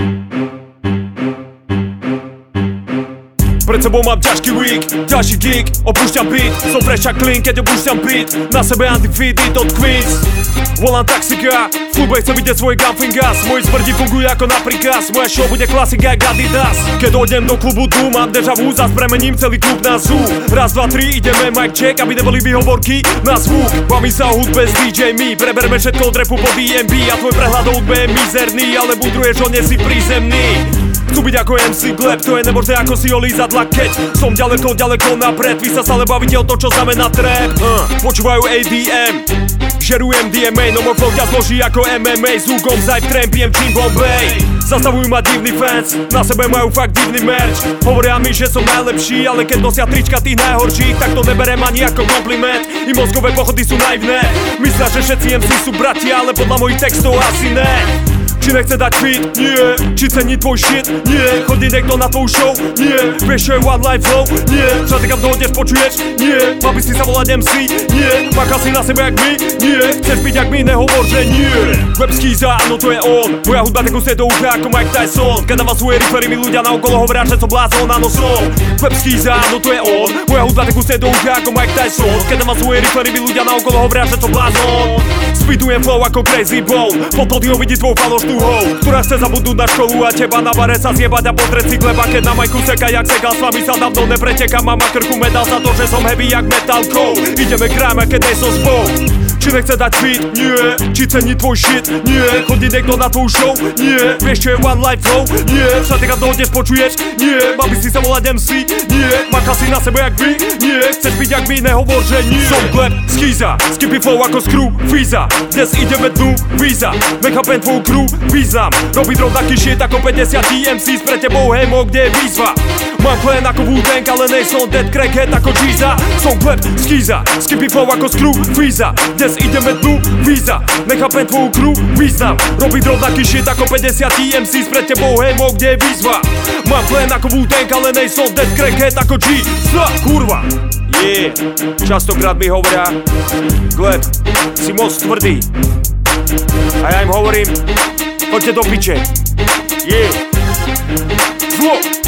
Música Pred sebou mám ťažký week, ťažší gig Opúšťam beat, som fresh clean, keď opúšťam beat. Na sebe antifeedy od Queens. Volám taxika, v klube chcem vidieť svoj gas Moji smrdi fungujú ako na príkaz Moja show bude klasika jak Adidas. Keď odem do klubu tu, mám deja vu Zas premením celý klub na zoo. Raz, dva, tri, ideme mic check Aby neboli výhovorky na zvuk. Baví sa o hudbe s DJ mi Preberme všetko od repu po DMB A tvoj prehľad o hudbe je mizerný Ale budruješ, on nie si prízemný Chcú byť ako MC Gleb, to je nemožné ako si olízadla Keď som ďaleko, ďaleko napred Vy sa stále bavíte o to, čo znamená trap. Uh, Počúvajú ADM Žerujem DMA, no môj flow ťa zloží ako MMA S úkom zaj pijem čím Bombay Zastavujú ma divný fans, na sebe majú fakt divný merch. Hovoria mi, že som najlepší, ale keď nosia trička tých najhorších Tak to neberem ani ako kompliment. I mozgové pochody sú naivné. Myslia, že všetci MC sú bratia, ale podľa mojich textov asi ne či nechce dať fit? Nie Či cení tvoj shit? Nie Chodí niekto na tvoju show? Nie Vieš one life flow? Nie Čo ty kam dohodneš, počuješ? Nie Mal by si sa volať MC? Nie Makal si na sebe jak my? Nie Chceš byť jak my? Nehovor, že nie Web skýza, áno to je on Moja hudba teku do ucha ako Mike Tyson Keď dáva svoje rifery, mi ľudia na okolo hovoria, že som blázon, áno som Web skýza, áno to je on Moja hudba teku do ucha ako Mike Tyson Keď dáva svoje rifery, mi ľudia na okolo hovoria, že som blázon Speedujem flow ako crazy bone Pod podium vidí tvoj falošnú hou Ktorá chce zabudnúť na školu a teba na bare sa zjebať a potreť si gleba Keď na majku seka jak sekal s vami sa mnou nepreteka Mám krku medal za to, že som heavy jak metalkou Ideme kráme, keď nie som spolu či nechce dať fit? Nie. Či cení tvoj shit? Nie. Chodí niekto na tvoju show? Nie. Vieš čo je one life flow? Nie. Sa ty kam dohodneš, počuješ? Nie by si sa volať MC? Nie. Makal si na sebe jak vy? Nie. Chceš byť jak my? Nehovor, že nie. Som klep, skýza Skippy flow ako screw, Fiza. Dnes ideme dnu, víza Nechápem tvoju crew, význam Robiť rovnaký shit ako 50 MC Pre tebou hemo, kde je výzva Mám plen ako wu ale nej som dead crackhead ako Giza Som klep, skýza Skippy flow ako screw, Fiza. Dnes dnes ideme tu, víza. Nechápem tvoju crew, význam. Robiť rovnaký shit ako 50 MC Pred tebou hemo, kde je výzva? Mám plen ako wu ale nej som dead crackhead ako G Sla, kurva. Yeah, častokrát mi hovoria Gleb, si moc tvrdý. A ja im hovorím Poďte do piče. Yeah. Zlo